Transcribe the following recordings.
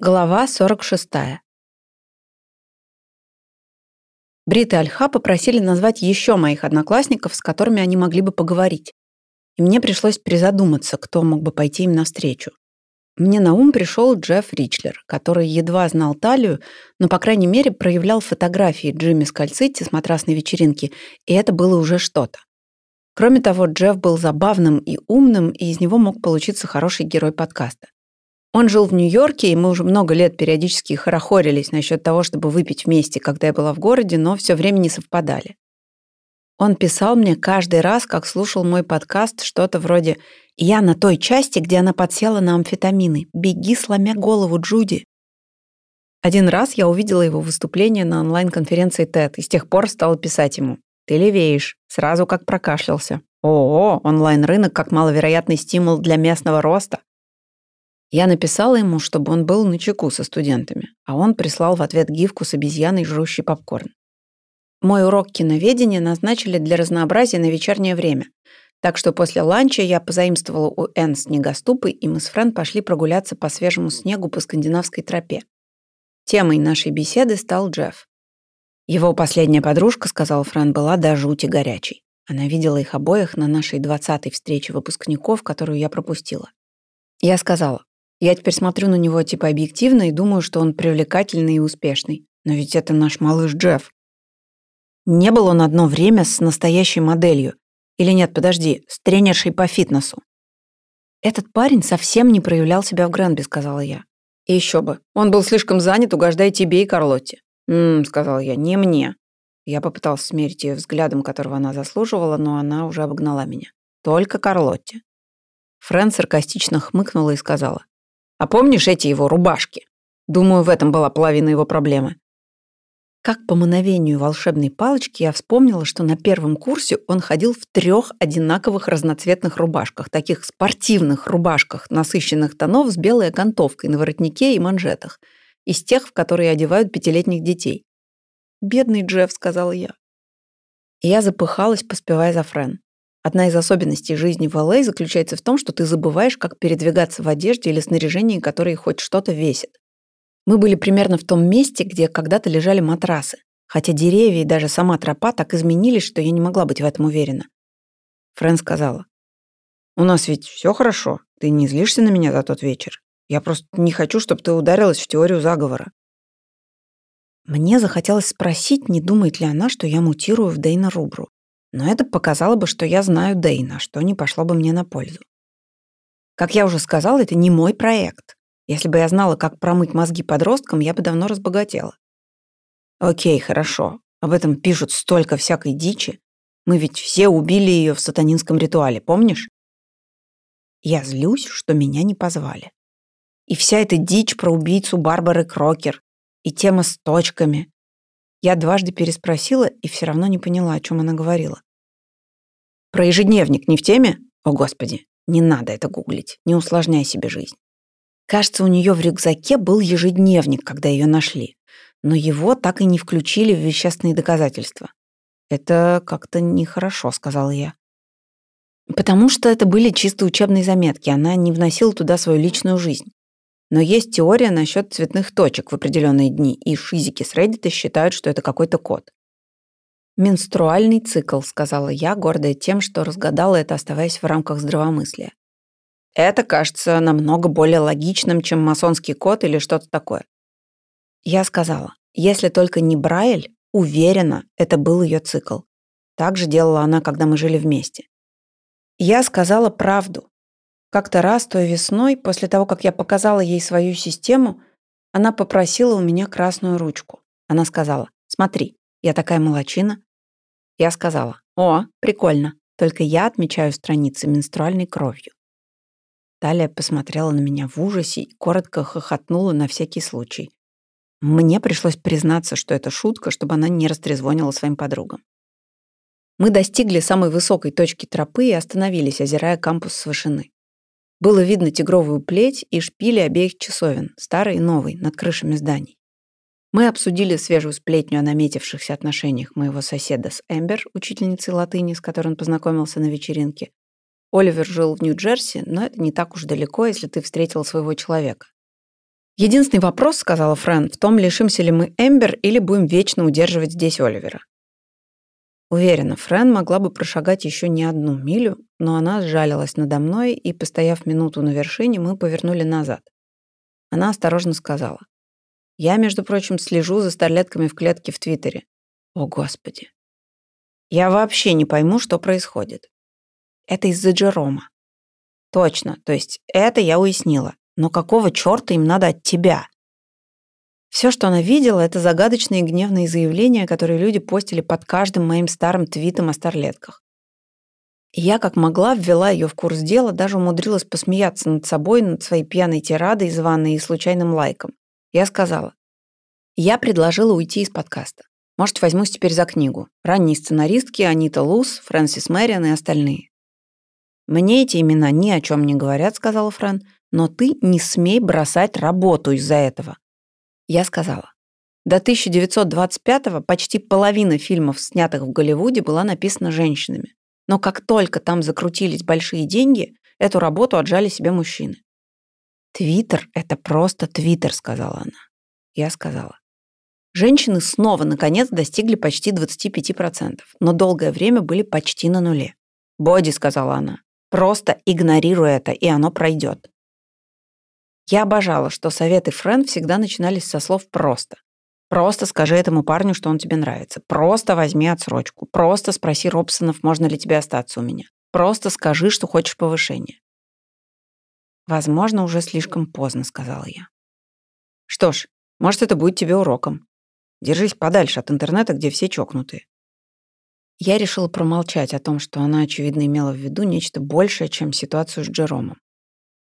Глава 46. Брит и Альха попросили назвать еще моих одноклассников, с которыми они могли бы поговорить. И мне пришлось призадуматься, кто мог бы пойти им навстречу. Мне на ум пришел Джефф Ричлер, который едва знал талию, но, по крайней мере, проявлял фотографии Джимми Скальцити с матрасной вечеринки, и это было уже что-то. Кроме того, Джефф был забавным и умным, и из него мог получиться хороший герой подкаста. Он жил в Нью-Йорке, и мы уже много лет периодически хорохорились насчет того, чтобы выпить вместе, когда я была в городе, но все время не совпадали. Он писал мне каждый раз, как слушал мой подкаст, что-то вроде «Я на той части, где она подсела на амфетамины. Беги, сломя голову, Джуди». Один раз я увидела его выступление на онлайн-конференции TED и с тех пор стала писать ему «Ты левеешь», сразу как прокашлялся. «О, онлайн-рынок как маловероятный стимул для местного роста. Я написала ему, чтобы он был на чеку со студентами, а он прислал в ответ гифку с обезьяной, жрущей попкорн. Мой урок киноведения назначили для разнообразия на вечернее время, так что после ланча я позаимствовала у Энн снегоступы, и мы с Френ пошли прогуляться по свежему снегу по скандинавской тропе. Темой нашей беседы стал Джефф. Его последняя подружка, сказал Френ, была до жути горячей. Она видела их обоих на нашей двадцатой встрече выпускников, которую я пропустила. Я сказала, я теперь смотрю на него типа объективно и думаю, что он привлекательный и успешный. Но ведь это наш малыш Джефф. Не был он одно время с настоящей моделью. Или нет, подожди, с тренершей по фитнесу. Этот парень совсем не проявлял себя в Гренби, сказала я. И еще бы, он был слишком занят, угождая тебе и Карлотте. «Ммм», — сказала я, — «не мне». Я попытался смерить ее взглядом, которого она заслуживала, но она уже обогнала меня. «Только Карлотте». Фрэн саркастично хмыкнула и сказала. А помнишь эти его рубашки? Думаю, в этом была половина его проблемы. Как по мановению волшебной палочки я вспомнила, что на первом курсе он ходил в трех одинаковых разноцветных рубашках, таких спортивных рубашках насыщенных тонов с белой окантовкой на воротнике и манжетах, из тех, в которые одевают пятилетних детей. «Бедный Джефф», — сказала я. И я запыхалась, поспевая за Френ. Одна из особенностей жизни в LA заключается в том, что ты забываешь, как передвигаться в одежде или снаряжении, которые хоть что-то весят. Мы были примерно в том месте, где когда-то лежали матрасы, хотя деревья и даже сама тропа так изменились, что я не могла быть в этом уверена. Фрэн сказала, «У нас ведь все хорошо, ты не злишься на меня за тот вечер. Я просто не хочу, чтобы ты ударилась в теорию заговора». Мне захотелось спросить, не думает ли она, что я мутирую в Дейна Рубру но это показало бы, что я знаю Дейна, что не пошло бы мне на пользу. Как я уже сказала, это не мой проект. Если бы я знала, как промыть мозги подросткам, я бы давно разбогатела. Окей, хорошо. Об этом пишут столько всякой дичи. Мы ведь все убили ее в сатанинском ритуале, помнишь? Я злюсь, что меня не позвали. И вся эта дичь про убийцу Барбары Крокер, и тема с точками. Я дважды переспросила и все равно не поняла, о чем она говорила. Про ежедневник не в теме? О, Господи, не надо это гуглить, не усложняй себе жизнь. Кажется, у нее в рюкзаке был ежедневник, когда ее нашли, но его так и не включили в вещественные доказательства. Это как-то нехорошо, сказала я. Потому что это были чисто учебные заметки, она не вносила туда свою личную жизнь. Но есть теория насчет цветных точек в определенные дни, и физики с Reddit считают, что это какой-то код. «Менструальный цикл», — сказала я, гордая тем, что разгадала это, оставаясь в рамках здравомыслия. Это кажется намного более логичным, чем масонский код или что-то такое. Я сказала, если только не Брайль, уверена, это был ее цикл. Так же делала она, когда мы жили вместе. Я сказала правду. Как-то раз той весной, после того, как я показала ей свою систему, она попросила у меня красную ручку. Она сказала, смотри, я такая молочина. Я сказала, о, прикольно, только я отмечаю страницы менструальной кровью. Талия посмотрела на меня в ужасе и коротко хохотнула на всякий случай. Мне пришлось признаться, что это шутка, чтобы она не растрезвонила своим подругам. Мы достигли самой высокой точки тропы и остановились, озирая кампус с вышины. Было видно тигровую плеть и шпили обеих часовен, старой и новой, над крышами зданий. Мы обсудили свежую сплетню о наметившихся отношениях моего соседа с Эмбер, учительницей латыни, с которой он познакомился на вечеринке. Оливер жил в Нью-Джерси, но это не так уж далеко, если ты встретил своего человека. Единственный вопрос, сказала Фрэн, в том, лишимся ли мы Эмбер или будем вечно удерживать здесь Оливера. Уверена, Фрэн могла бы прошагать еще не одну милю, но она сжалилась надо мной, и, постояв минуту на вершине, мы повернули назад. Она осторожно сказала. «Я, между прочим, слежу за старлетками в клетке в Твиттере. О, Господи. Я вообще не пойму, что происходит. Это из-за Джерома. Точно, то есть это я уяснила. Но какого черта им надо от тебя? Все, что она видела, это загадочные гневные заявления, которые люди постили под каждым моим старым твитом о старлетках. Я, как могла, ввела ее в курс дела, даже умудрилась посмеяться над собой, над своей пьяной тирадой, званой и случайным лайком. Я сказала, я предложила уйти из подкаста. Может, возьмусь теперь за книгу. Ранние сценаристки Анита Лус, Фрэнсис Мэриан и остальные. «Мне эти имена ни о чем не говорят», — сказала Фрэн, «но ты не смей бросать работу из-за этого». Я сказала, до 1925-го почти половина фильмов, снятых в Голливуде, была написана женщинами. Но как только там закрутились большие деньги, эту работу отжали себе мужчины. «Твиттер — это просто Твиттер», — сказала она. Я сказала, Женщины снова, наконец, достигли почти 25%, но долгое время были почти на нуле. «Боди», — сказала она, — «просто игнорируй это, и оно пройдет». Я обожала, что советы Френ всегда начинались со слов «просто». Просто скажи этому парню, что он тебе нравится. Просто возьми отсрочку. Просто спроси Робсонов, можно ли тебе остаться у меня. Просто скажи, что хочешь повышения. Возможно, уже слишком поздно, сказала я. Что ж, может, это будет тебе уроком. Держись подальше от интернета, где все чокнутые. Я решила промолчать о том, что она, очевидно, имела в виду нечто большее, чем ситуацию с Джеромом.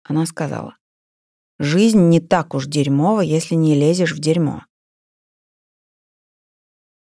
Она сказала, «Жизнь не так уж дерьмова, если не лезешь в дерьмо.